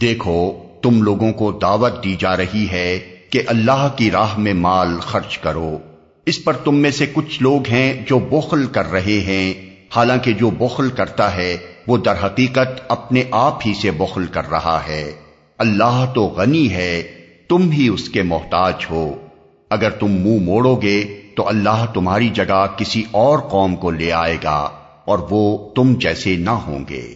دیکھو، تم لوگوں کو دعوت دی جا رہی ہے کہ اللہ کی راہ میں مال خرچ کرو۔ اس پر تم میں سے کچھ لوگ ہیں جو بخل کر رہے ہیں۔ حالانکہ جو بخل کرتا ہے، وہ در حقیقت اپنے آپ ہی سے بخل کر رہا ہے۔ اللہ تو غنی ہے، تم ہی اس کے محتاج ہو۔ اگر تم منہ مو موڑو گے، تو اللہ تمہاری جگہ کسی اور قوم کو لے آئے گا اور وہ تم جیسے نہ ہوں گے۔